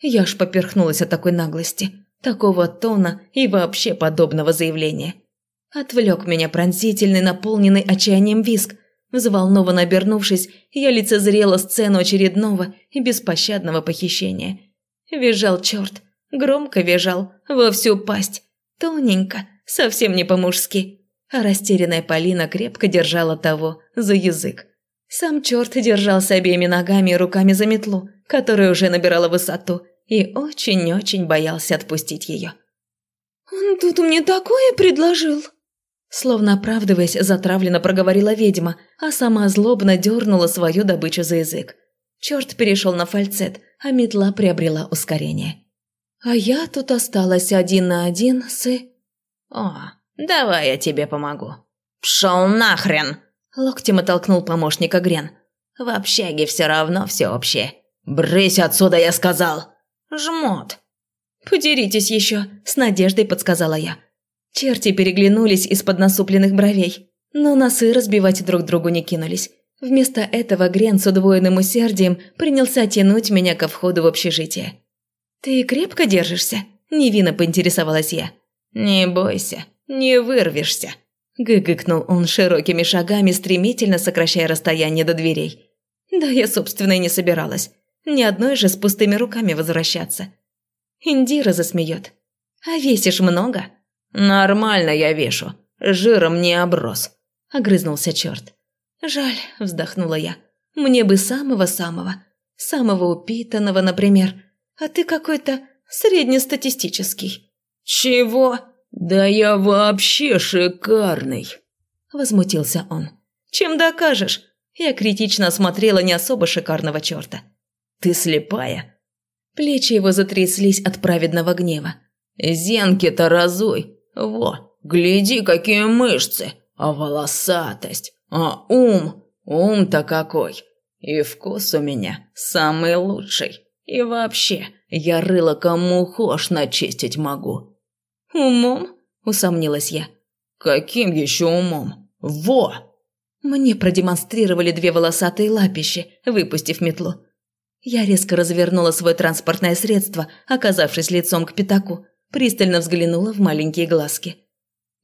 Я ж поперхнулась от такой наглости, такого тона и вообще подобного заявления. Отвлек меня пронзительный, наполненный отчаянием виск. Взволнованно обернувшись, я лицезрела сцену очередного и беспощадного похищения. Визжал черт, громко визжал, во всю пасть, тоненько, совсем не по-мужски. А растерянная Полина крепко держала того за язык. Сам черт держался обеими ногами и руками за метлу, которая уже набирала высоту, и очень-очень боялся отпустить ее. «Он тут мне такое предложил!» Словно оправдываясь, затравленно проговорила ведьма, а сама злобно дернула свою добычу за язык. Черт перешел на фальцет, а метла приобрела ускорение. А я тут осталась один на один с... «О, давай я тебе помогу». «Пшел нахрен!» Локтем оттолкнул помощника Грен. «В общаге все равно все общее. Брысь отсюда, я сказал!» «Жмот!» «Подеритесь еще!» – с надеждой подсказала я. Черти переглянулись из-под насупленных бровей, но носы разбивать друг другу не кинулись. Вместо этого Грен с удвоенным усердием принялся тянуть меня ко входу в общежитие. «Ты крепко держишься?» – невинно поинтересовалась я. «Не бойся, не вырвешься», – гыгыкнул он широкими шагами, стремительно сокращая расстояние до дверей. Да я, собственно, и не собиралась. Ни одной же с пустыми руками возвращаться. Индира засмеет. «А весишь много?» «Нормально я вешу. Жиром не оброс», – огрызнулся черт. «Жаль», – вздохнула я. «Мне бы самого-самого. Самого упитанного, например. А ты какой-то среднестатистический». «Чего? Да я вообще шикарный!» – возмутился он. «Чем докажешь?» Я критично осмотрела не особо шикарного черта. «Ты слепая?» Плечи его затряслись от праведного гнева. «Зенки-то разуй, во, гляди, какие мышцы, а волосатость, а ум, ум-то какой. И вкус у меня самый лучший. И вообще, я рыло кому хошь начистить могу». «Умом?» – усомнилась я. «Каким еще умом? Во!» Мне продемонстрировали две волосатые лапищи, выпустив метлу. Я резко развернула свое транспортное средство, оказавшись лицом к пятаку, пристально взглянула в маленькие глазки.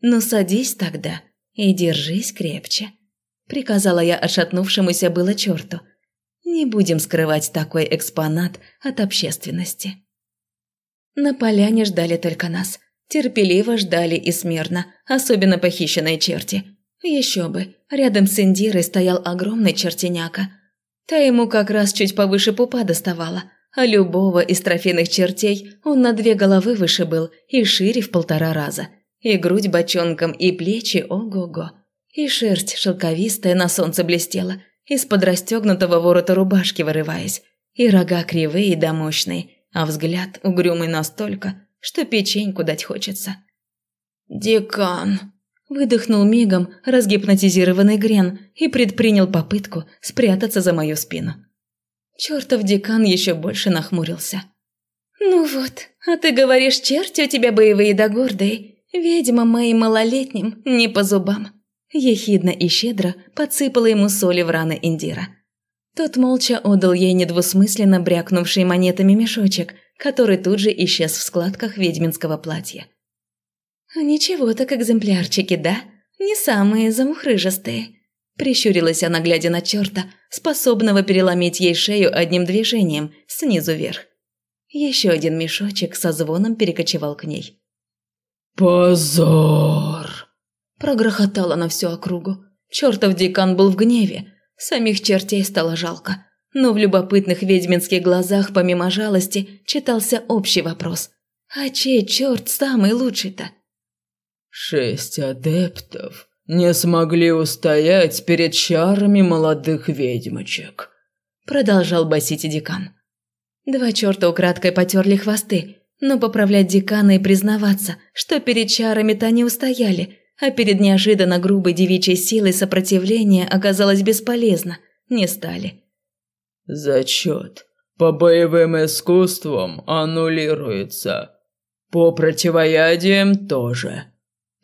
«Ну, садись тогда и держись крепче», – приказала я отшатнувшемуся было черту. «Не будем скрывать такой экспонат от общественности». На поляне ждали только нас. Терпеливо ждали и смирно, особенно похищенные черти. Еще бы, рядом с Индирой стоял огромный чертеняка. Та ему как раз чуть повыше пупа доставала – а любого из трофейных чертей он на две головы выше был и шире в полтора раза. И грудь бочонком, и плечи ого-го. И шерсть шелковистая на солнце блестела, из-под расстегнутого ворота рубашки вырываясь. И рога кривые да мощные, а взгляд угрюмый настолько, что печеньку дать хочется. «Декан!» – выдохнул мигом разгипнотизированный Грен и предпринял попытку спрятаться за мою спину. Чертов декан еще больше нахмурился. «Ну вот, а ты говоришь, черти у тебя боевые да гордые. Ведьма моим малолетним не по зубам». Ехидно и щедро подсыпала ему соли в раны Индира. Тот молча отдал ей недвусмысленно брякнувший монетами мешочек, который тут же исчез в складках ведьминского платья. «Ничего так экземплярчики, да? Не самые замухрыжестые», – прищурилась она, глядя на черта, способного переломить ей шею одним движением, снизу вверх. Еще один мешочек со звоном перекочевал к ней. «Позор!» – прогрохотала на всю округу. Чертов декан был в гневе, самих чертей стало жалко. Но в любопытных ведьминских глазах, помимо жалости, читался общий вопрос. «А чей черт самый лучший-то?» «Шесть адептов не смогли устоять перед чарами молодых ведьмочек», – продолжал басить декан. Два черта украдкой потерли хвосты, но поправлять декана и признаваться, что перед чарами-то не устояли, а перед неожиданно грубой девичьей силой сопротивления оказалось бесполезно, не стали. Зачет по боевым искусствам аннулируется. По противоядиям тоже.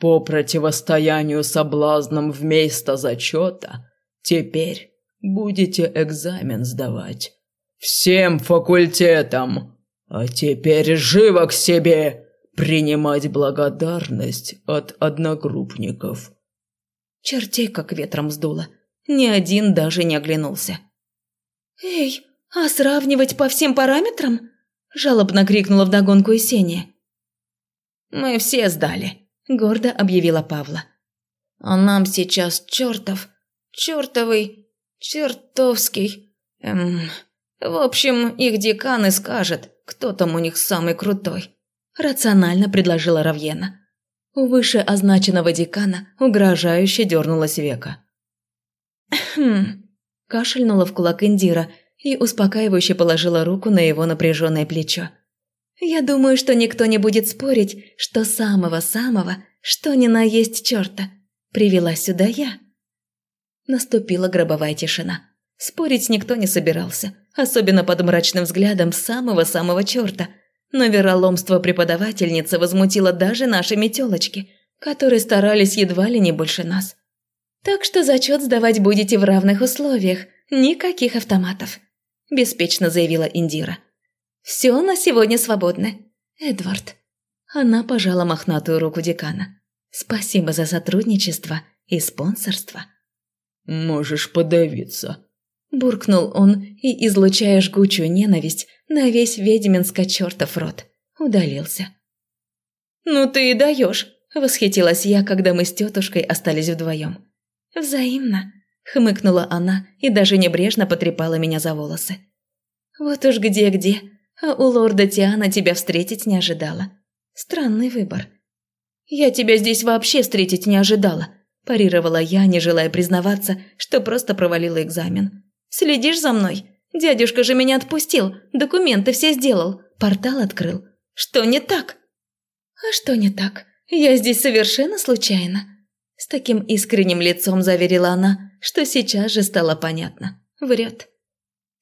По противостоянию соблазнам вместо зачета теперь будете экзамен сдавать. Всем факультетам. А теперь живо к себе принимать благодарность от одногруппников. Чертей как ветром сдуло. Ни один даже не оглянулся. «Эй, а сравнивать по всем параметрам?» – жалобно крикнула вдогонку Есения. «Мы все сдали», – гордо объявила Павла. «А нам сейчас чертов, чертовый, чертовский, эм... В общем, их декан и скажет, кто там у них самый крутой», – рационально предложила Равьена. У выше означенного декана угрожающе дернулась века. «Хм...» Кашельнула в кулак Индира и успокаивающе положила руку на его напряженное плечо. «Я думаю, что никто не будет спорить, что самого-самого, что ни на есть черта, привела сюда я». Наступила гробовая тишина. Спорить никто не собирался, особенно под мрачным взглядом самого-самого черта. Но вероломство преподавательницы возмутило даже наши метелочки, которые старались едва ли не больше нас. Так что зачет сдавать будете в равных условиях, никаких автоматов», – беспечно заявила Индира. «Все на сегодня свободно. Эдвард». Она пожала мохнатую руку декана. «Спасибо за сотрудничество и спонсорство». «Можешь подавиться», – буркнул он и, излучая жгучую ненависть, на весь ведьминско чертов рот, удалился. «Ну ты и даешь», – восхитилась я, когда мы с тетушкой остались вдвоем. «Взаимно», – хмыкнула она и даже небрежно потрепала меня за волосы. «Вот уж где-где, а у лорда Тиана тебя встретить не ожидала. Странный выбор». «Я тебя здесь вообще встретить не ожидала», – парировала я, не желая признаваться, что просто провалила экзамен. «Следишь за мной? Дядюшка же меня отпустил, документы все сделал, портал открыл. Что не так?» «А что не так? Я здесь совершенно случайно», с таким искренним лицом заверила она, что сейчас же стало понятно. Врет.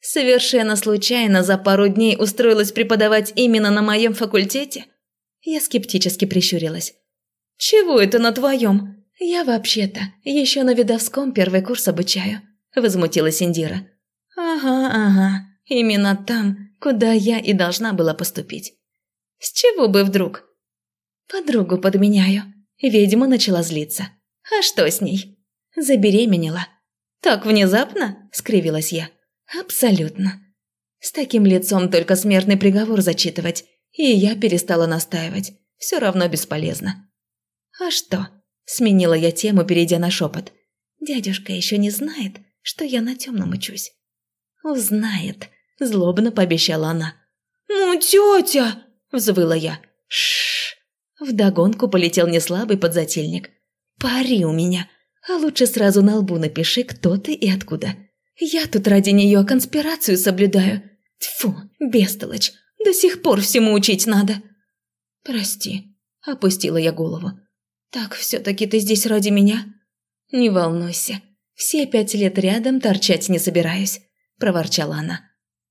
Совершенно случайно за пару дней устроилась преподавать именно на моем факультете? Я скептически прищурилась. «Чего это на твоем? Я вообще-то еще на видовском первый курс обучаю», – возмутилась Индира. «Ага, ага, именно там, куда я и должна была поступить. С чего бы вдруг?» «Подругу подменяю». Ведьма начала злиться. А что с ней? Забеременела. Так внезапно? Скривилась я. Абсолютно. С таким лицом только смертный приговор зачитывать, и я перестала настаивать. Все равно бесполезно. А что? Сменила я тему, перейдя на шепот. Дядюшка еще не знает, что я на темном учусь. Узнает, злобно пообещала она. «Ну, тетя!» – взвыла я. Шш! Вдогонку полетел неслабый подзатыльник. «Пари у меня, а лучше сразу на лбу напиши, кто ты и откуда. Я тут ради нее конспирацию соблюдаю. Тьфу, бестолочь, до сих пор всему учить надо». «Прости», – опустила я голову. «Так все-таки ты здесь ради меня?» «Не волнуйся, все пять лет рядом торчать не собираюсь», – проворчала она.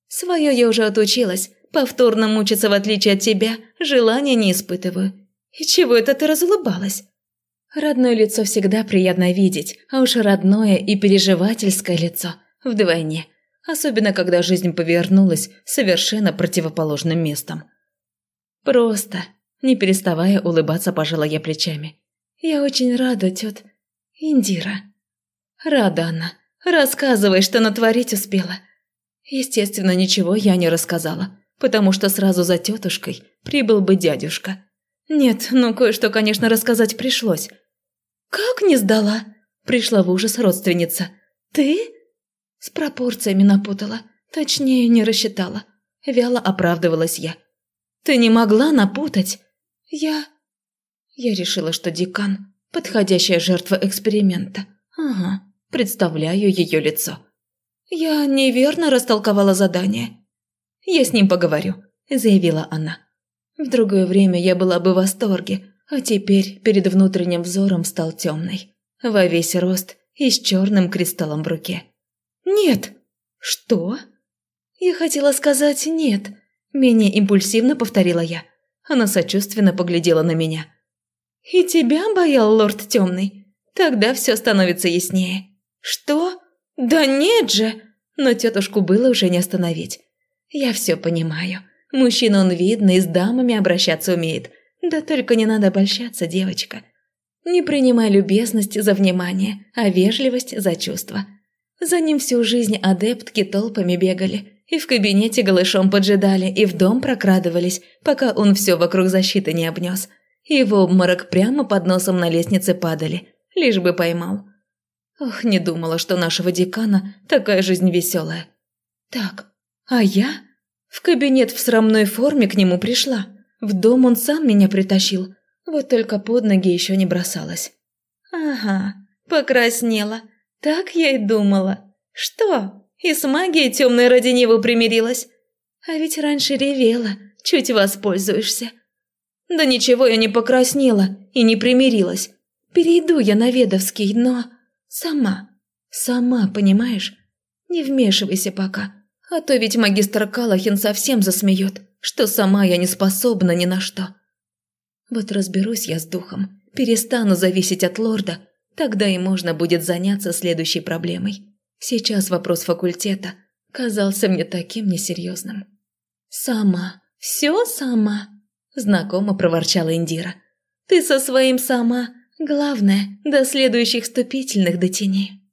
«Свое я уже отучилась, повторно мучиться в отличие от тебя желания не испытываю. И чего это ты разулыбалась?» Родное лицо всегда приятно видеть, а уж родное и переживательское лицо вдвойне, особенно когда жизнь повернулась совершенно противоположным местом. Просто, не переставая улыбаться, пожала я плечами. «Я очень рада, тет Индира». «Рада она. Рассказывай, что натворить успела». Естественно, ничего я не рассказала, потому что сразу за тетушкой прибыл бы дядюшка. Нет, ну кое-что, конечно, рассказать пришлось. «Как не сдала?» – пришла в ужас родственница. «Ты?» С пропорциями напутала, точнее, не рассчитала. Вяло оправдывалась я. «Ты не могла напутать?» «Я...» Я решила, что декан – подходящая жертва эксперимента. Ага, представляю ее лицо. «Я неверно растолковала задание». «Я с ним поговорю», – заявила она. В другое время я была бы в восторге, а теперь перед внутренним взором стал темный, во весь рост и с черным кристаллом в руке. «Нет!» «Что?» Я хотела сказать «нет», менее импульсивно повторила я. Она сочувственно поглядела на меня. «И тебя боял лорд темный? Тогда все становится яснее». «Что? Да нет же!» Но тетушку было уже не остановить. «Я все понимаю. Мужчина он видно и с дамами обращаться умеет. Да только не надо обольщаться, девочка. Не принимай любезность за внимание, а вежливость за чувство. За ним всю жизнь адептки толпами бегали, и в кабинете голышом поджидали, и в дом прокрадывались, пока он все вокруг защиты не обнес. И в обморок прямо под носом на лестнице падали, лишь бы поймал. Ох, не думала, что нашего декана такая жизнь веселая. Так, а я? В кабинет в срамной форме к нему пришла. В дом он сам меня притащил. Вот только под ноги еще не бросалась. Ага, покраснела. Так я и думала. Что? И с магией темной ради него примирилась? А ведь раньше ревела. Чуть воспользуешься. Да ничего я не покраснела и не примирилась. Перейду я на Ведовский, но... Сама. Сама, понимаешь? Не вмешивайся пока. А то ведь магистр Калахин совсем засмеет, что сама я не способна ни на что. Вот разберусь я с духом, перестану зависеть от лорда, тогда и можно будет заняться следующей проблемой. Сейчас вопрос факультета казался мне таким несерьезным. «Сама, все сама», – знакомо проворчала Индира. «Ты со своим сама, главное, до следующих вступительных дотяни».